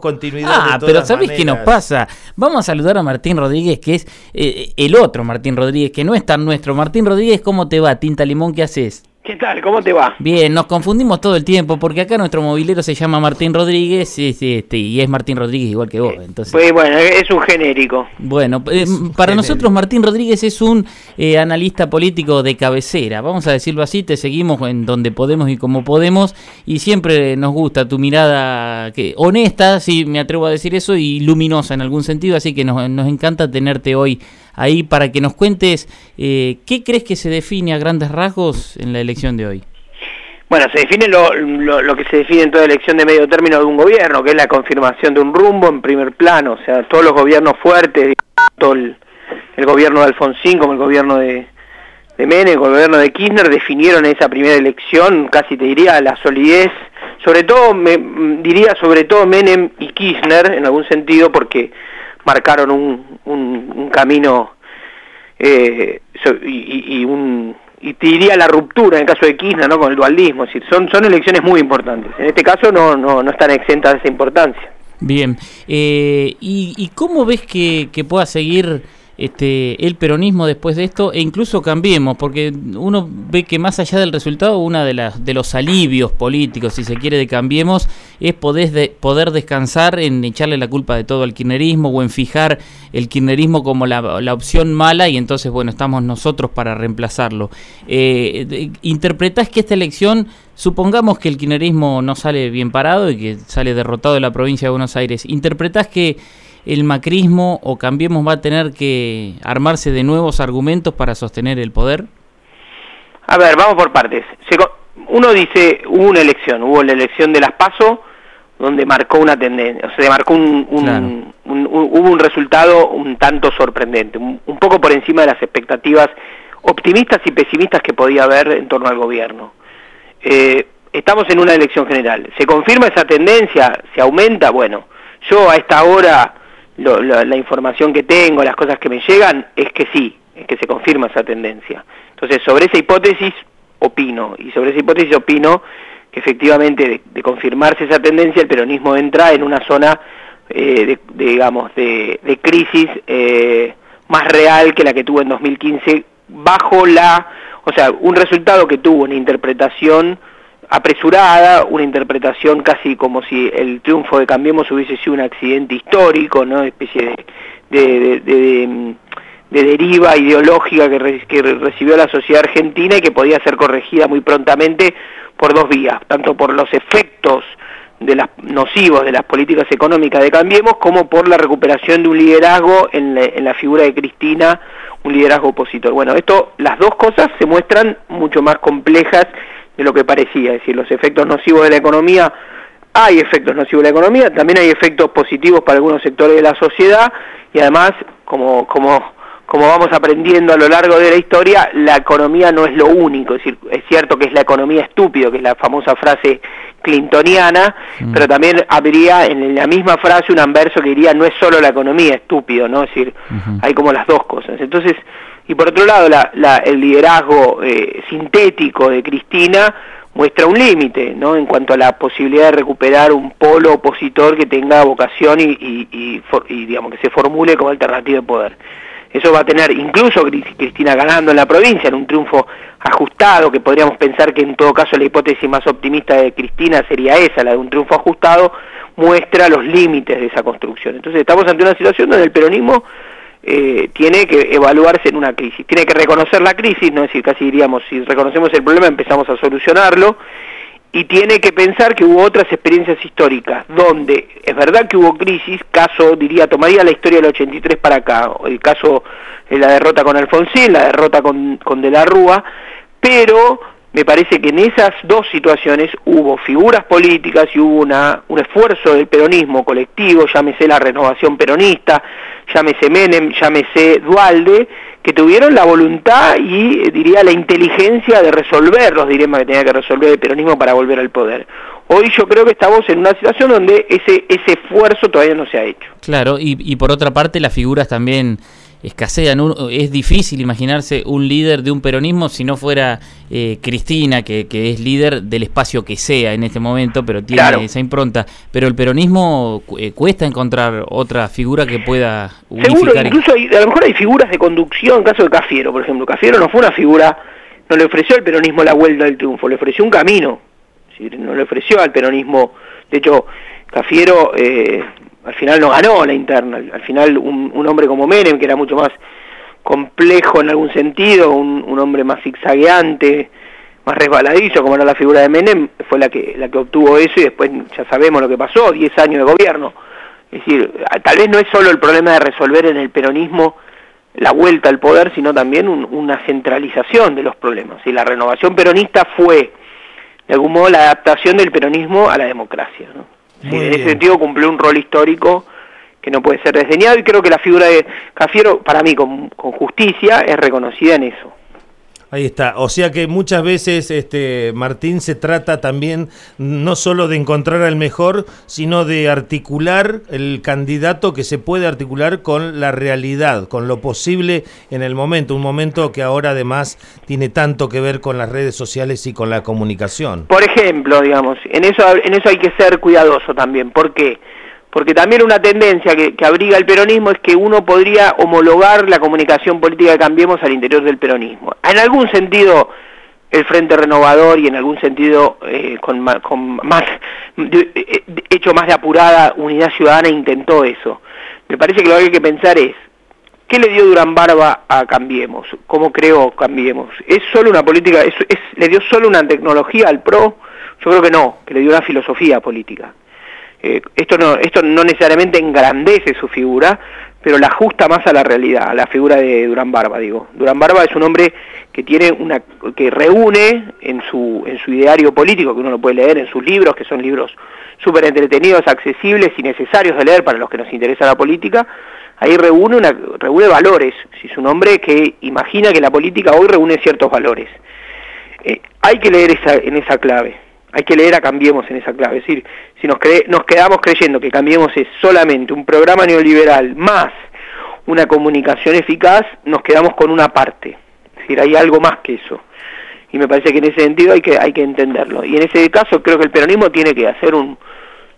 continuidad. Ah, pero ¿sabés qué nos pasa? Vamos a saludar a Martín Rodríguez, que es eh, el otro Martín Rodríguez, que no es tan nuestro. Martín Rodríguez, ¿cómo te va? Tinta Limón, ¿qué haces? ¿Qué tal? ¿Cómo te va? Bien, nos confundimos todo el tiempo porque acá nuestro movilero se llama Martín Rodríguez y, este, y es Martín Rodríguez igual que vos. Entonces... Pues bueno, es un genérico. Bueno, eh, para nosotros Martín Rodríguez es un eh, analista político de cabecera, vamos a decirlo así, te seguimos en donde podemos y como podemos y siempre nos gusta tu mirada que honesta, si me atrevo a decir eso, y luminosa en algún sentido, así que nos, nos encanta tenerte hoy ahí para que nos cuentes eh, qué crees que se define a grandes rasgos en la elección de hoy. Bueno, se define lo, lo, que se define en toda elección de medio término de un gobierno, que es la confirmación de un rumbo en primer plano, o sea, todos los gobiernos fuertes, tanto el, gobierno de Alfonsín como el gobierno de, de Menem, el gobierno de Kirchner, definieron esa primera elección, casi te diría, la solidez, sobre todo, me, diría sobre todo Menem y Kirchner, en algún sentido, porque marcaron un, un, camino eh, y, un y te diría la ruptura en el caso de Kirchner ¿no? con el dualismo, es decir, son, son elecciones muy importantes. En este caso no, no, no están exentas de esa importancia. Bien, eh, ¿y, ¿y, cómo ves que pueda seguir este, el peronismo después de esto e incluso cambiemos, porque uno ve que más allá del resultado, uno de, las, de los alivios políticos, si se quiere, de cambiemos, es poder, de, poder descansar en echarle la culpa de todo al kirchnerismo o en fijar el kirchnerismo como la, la opción mala y entonces, bueno, estamos nosotros para reemplazarlo. Eh, ¿Interpretás que esta elección, supongamos que el kirchnerismo no sale bien parado y que sale derrotado de la provincia de Buenos Aires, ¿interpretás que el macrismo o Cambiemos va a tener que armarse de nuevos argumentos para sostener el poder? A ver, vamos por partes. Uno dice, hubo una elección, hubo la elección de las PASO, donde marcó una tendencia, o sea, marcó un, hubo un resultado un tanto sorprendente, un, poco por encima de las expectativas optimistas y pesimistas que podía haber en torno al gobierno. Eh, estamos en una elección general. ¿Se confirma esa tendencia? ¿Se aumenta? Bueno, yo a esta hora la, información que tengo, las cosas que me llegan, es que sí, es que se confirma esa tendencia. Entonces, sobre esa hipótesis opino, y sobre esa hipótesis opino que efectivamente de, confirmarse esa tendencia, el peronismo entra en una zona, eh, de, digamos, de, crisis eh, más real que la que tuvo en 2015, bajo la, o sea, un resultado que tuvo una interpretación apresurada, una interpretación casi como si el triunfo de Cambiemos hubiese sido un accidente histórico, ¿no? Una especie de, de, deriva ideológica que, que, recibió la sociedad argentina y que podía ser corregida muy prontamente por dos vías, tanto por los efectos de las nocivos de las políticas económicas de Cambiemos como por la recuperación de un liderazgo en la, en la figura de Cristina, un liderazgo opositor. Bueno, esto, las dos cosas se muestran mucho más complejas de lo que parecía, es decir, los efectos nocivos de la economía, hay efectos nocivos de la economía, también hay efectos positivos para algunos sectores de la sociedad y además, como, como, como vamos aprendiendo a lo largo de la historia, la economía no es lo único, es decir, es cierto que es la economía estúpido, que es la famosa frase clintoniana, mm. pero también habría en la misma frase un anverso que diría no es solo la economía estúpido, ¿no? Es decir, hay como las dos cosas. Entonces, y por otro lado, el liderazgo eh, sintético de Cristina muestra un límite, ¿no? En cuanto a la posibilidad de recuperar un polo opositor que tenga vocación y, y, digamos que se formule como alternativa de poder. Eso va a tener incluso Cristina ganando en la provincia, en un triunfo ajustado, que podríamos pensar que en todo caso la hipótesis más optimista de Cristina sería esa, la de un triunfo ajustado, muestra los límites de esa construcción. Entonces estamos ante una situación donde el peronismo eh, tiene que evaluarse en una crisis, tiene que reconocer la crisis, no es decir, casi diríamos, si reconocemos el problema empezamos a solucionarlo, y tiene que pensar que hubo otras experiencias históricas, donde es verdad que hubo crisis, caso, diría, tomaría la historia del 83 para acá, el caso de la derrota con Alfonsín, la derrota con, con De la Rúa, pero me parece que en esas dos situaciones hubo figuras políticas y hubo una, un esfuerzo del peronismo colectivo, llámese la renovación peronista, llámese Menem, llámese Dualde, que tuvieron la voluntad y eh, diría la inteligencia de resolver los dilemas que tenía que resolver el peronismo para volver al poder. Hoy yo creo que estamos en una situación donde ese, ese esfuerzo todavía no se ha hecho. Claro, y, y por otra parte las figuras también escasean. es difícil imaginarse un líder de un peronismo si no fuera eh, Cristina, que, es líder del espacio que sea en este momento, pero tiene esa impronta. Pero el peronismo eh, cuesta encontrar otra figura que pueda unificar. Seguro, incluso a lo mejor hay figuras de conducción, en caso de Cafiero, por ejemplo. Cafiero no fue una figura, no le ofreció al peronismo la vuelta del triunfo, le ofreció un camino. No le ofreció al peronismo, de hecho, Cafiero eh, al final no ganó la interna, al final un, hombre como Menem, que era mucho más complejo en algún sentido, un, hombre más zigzagueante, más resbaladizo, como era la figura de Menem, fue la que, la que obtuvo eso y después ya sabemos lo que pasó, 10 años de gobierno. Es decir, tal vez no es solo el problema de resolver en el peronismo la vuelta al poder, sino también una centralización de los problemas. Y la renovación peronista fue, de algún modo, la adaptación del peronismo a la democracia. En ese sentido cumplió un rol histórico que no puede ser desdeñado y creo que la figura de Cafiero, para mí con, justicia, es reconocida en eso. Ahí está. O sea que muchas veces, este, Martín, se trata también no solo de encontrar al mejor, sino de articular el candidato que se puede articular con la realidad, con lo posible en el momento. Un momento que ahora además tiene tanto que ver con las redes sociales y con la comunicación. Por ejemplo, digamos, en eso, en eso hay que ser cuidadoso también. ¿Por qué? Porque también una tendencia que, abriga el peronismo es que uno podría homologar la comunicación política de Cambiemos al interior del peronismo. En algún sentido, el Frente Renovador y en algún sentido eh, con, más, hecho más de apurada Unidad Ciudadana intentó eso. Me parece que lo que hay que pensar es, ¿qué le dio Durán Barba a Cambiemos? ¿Cómo creó Cambiemos? ¿Es solo una política, le dio solo una tecnología al PRO? Yo creo que no, que le dio una filosofía política. Eh, esto, no, esto no necesariamente engrandece su figura, pero la ajusta más a la realidad, a la figura de Durán Barba, digo. Durán Barba es un hombre que tiene una que reúne en su en su ideario político, que uno lo puede leer en sus libros, que son libros súper entretenidos, accesibles y necesarios de leer para los que nos interesa la política, ahí reúne una reúne valores, si es un hombre que imagina que la política hoy reúne ciertos valores. Eh, hay que leer esa, en esa clave hay que leer a Cambiemos en esa clave. Es decir, si nos, nos quedamos creyendo que Cambiemos es solamente un programa neoliberal más una comunicación eficaz, nos quedamos con una parte. Es decir, hay algo más que eso. Y me parece que en ese sentido hay que, hay que entenderlo. Y en ese caso creo que el peronismo tiene que hacer un,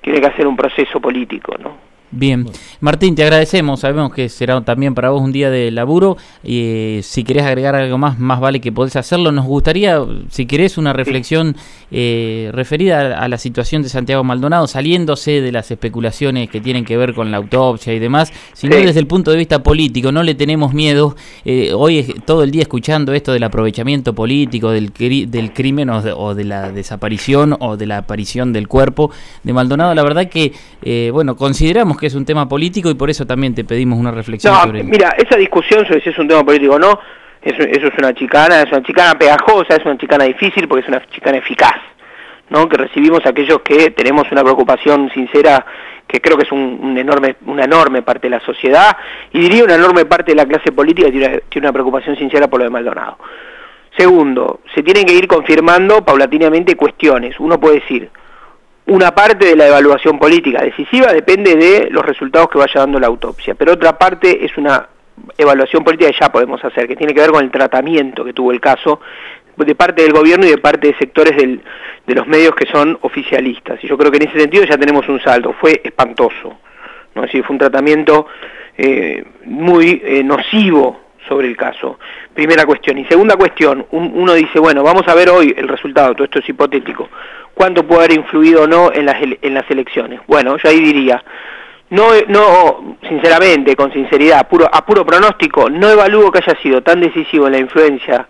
tiene que hacer un proceso político, ¿no? Bien, Martín, te agradecemos. Sabemos que será también para vos un día de laburo. y si querés agregar algo más, más vale que podés hacerlo. Nos gustaría, si querés, una reflexión eh, referida a la situación de Santiago Maldonado, saliéndose de las especulaciones que tienen que ver con la autopsia y demás, sino desde el punto de vista político. No le tenemos miedo. Eh, hoy es todo el día escuchando esto del aprovechamiento político, del, del crimen o de, la desaparición o de la aparición del cuerpo de Maldonado. La verdad que, eh, bueno, consideramos que es un tema político y por eso también te pedimos una reflexión sobre Mira, esa discusión sobre si es un tema político o no, eso, es una chicana, es una chicana pegajosa, es una chicana difícil porque es una chicana eficaz, ¿no? Que recibimos aquellos que tenemos una preocupación sincera que creo que es un, enorme, una enorme parte de la sociedad y diría una enorme parte de la clase política tiene, tiene una preocupación sincera por lo de Maldonado. Segundo, se tienen que ir confirmando paulatinamente cuestiones. Uno puede decir, una parte de la evaluación política decisiva depende de los resultados que vaya dando la autopsia, pero otra parte es una evaluación política que ya podemos hacer, que tiene que ver con el tratamiento que tuvo el caso de parte del gobierno y de parte de sectores de los medios que son oficialistas. Y yo creo que en ese sentido ya tenemos un salto, fue espantoso, ¿no? decir, fue un tratamiento eh, muy eh, nocivo sobre el caso. Primera cuestión. Y segunda cuestión, uno dice, bueno, vamos a ver hoy el resultado, todo esto es hipotético cuánto puede haber influido o no en las, en las elecciones. Bueno, yo ahí diría, no, no, sinceramente, con sinceridad, puro, a puro pronóstico, no evalúo que haya sido tan decisivo en la influencia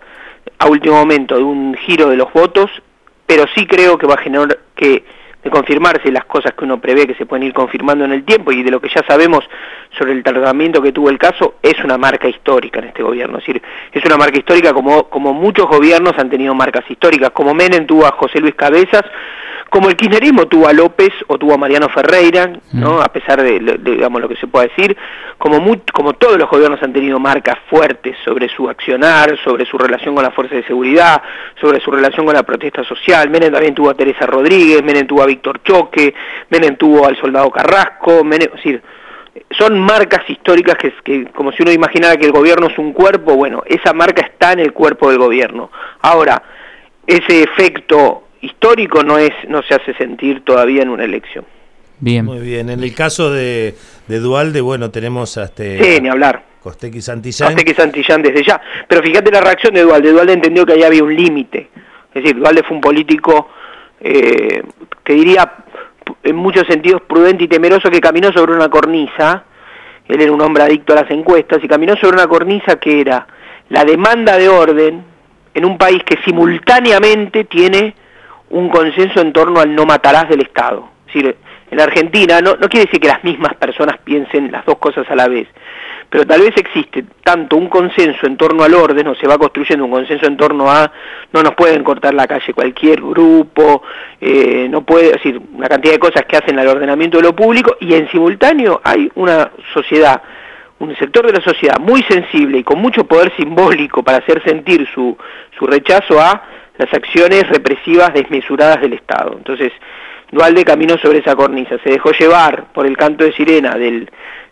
a último momento de un giro de los votos, pero sí creo que va a generar que de confirmarse las cosas que uno prevé que se pueden ir confirmando en el tiempo y de lo que ya sabemos sobre el tratamiento que tuvo el caso, es una marca histórica en este gobierno. Es decir, es una marca histórica como, muchos gobiernos han tenido marcas históricas, como Menem tuvo a José Luis Cabezas, como el kirchnerismo tuvo a López o tuvo a Mariano Ferreira, ¿no? Mm. a pesar de, digamos lo que se pueda decir, como, como todos los gobiernos han tenido marcas fuertes sobre su accionar, sobre su relación con la fuerza de seguridad, sobre su relación con la protesta social. Menem también tuvo a Teresa Rodríguez, Menem tuvo a Víctor Choque, Menem tuvo al soldado Carrasco, Menem, es decir, son marcas históricas que, que, como si uno imaginara que el gobierno es un cuerpo, bueno, esa marca está en el cuerpo del gobierno. Ahora, ese efecto histórico no es no se hace sentir todavía en una elección. Bien. Muy bien. En el caso de, de Dualde, bueno, tenemos hasta... Sí, ni hablar. Costequi Santillán. Costequi Santillán desde ya. Pero fíjate la reacción de Dualde. Dualde entendió que ahí había un límite. Es decir, Dualde fue un político eh, que diría en muchos sentidos prudente y temeroso que caminó sobre una cornisa. Él era un hombre adicto a las encuestas y caminó sobre una cornisa que era la demanda de orden en un país que simultáneamente tiene un consenso en torno al no matarás del Estado. Es decir, en Argentina no, no quiere decir que las mismas personas piensen las dos cosas a la vez, pero tal vez existe tanto un consenso en torno al orden, o se va construyendo un consenso en torno a no nos pueden cortar la calle cualquier grupo, eh, no puede, decir, una cantidad de cosas que hacen al ordenamiento de lo público, y en simultáneo hay una sociedad, un sector de la sociedad muy sensible y con mucho poder simbólico para hacer sentir su, su rechazo a las acciones represivas desmesuradas del Estado. Entonces, Dualde caminó sobre esa cornisa, se dejó llevar por el canto de sirena del,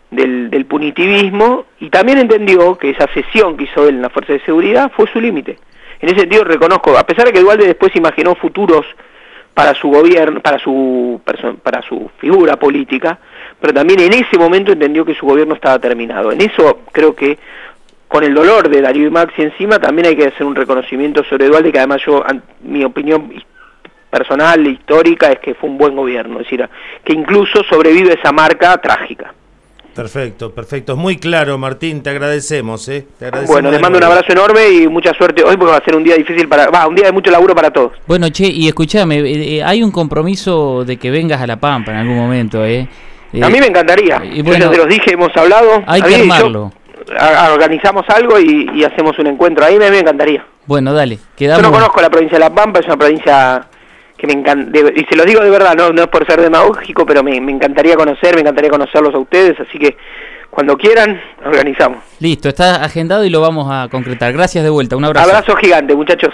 del, punitivismo y también entendió que esa sesión que hizo él en la Fuerza de Seguridad fue su límite. En ese sentido reconozco, a pesar de que Dualde después imaginó futuros para su gobierno, para su, para su figura política, pero también en ese momento entendió que su gobierno estaba terminado. En eso creo que con el dolor de Darío y Maxi encima, también hay que hacer un reconocimiento sobre Dualde, que además yo, mi opinión personal, histórica, es que fue un buen gobierno, es decir, que incluso sobrevive esa marca trágica. Perfecto, perfecto. Es muy claro, Martín, te agradecemos. ¿eh? bueno, les mando un abrazo enorme y mucha suerte hoy porque va a ser un día difícil para... Va, un día de mucho laburo para todos. Bueno, che, y escúchame, eh, eh, hay un compromiso de que vengas a La Pampa en algún momento, ¿eh? a mí me encantaría. Y bueno, te los dije, hemos hablado. Hay que armarlo. Organizamos algo y, hacemos un encuentro. Ahí me, me encantaría. Bueno, dale. Quedamos... Yo no conozco la provincia de La Pampa, es una provincia que me encanta, y se lo digo de verdad, no, no es por ser demagógico, pero me, me encantaría conocer, me encantaría conocerlos a ustedes, así que cuando quieran, organizamos. Listo, está agendado y lo vamos a concretar. Gracias de vuelta, un abrazo. Abrazo gigante, muchachos.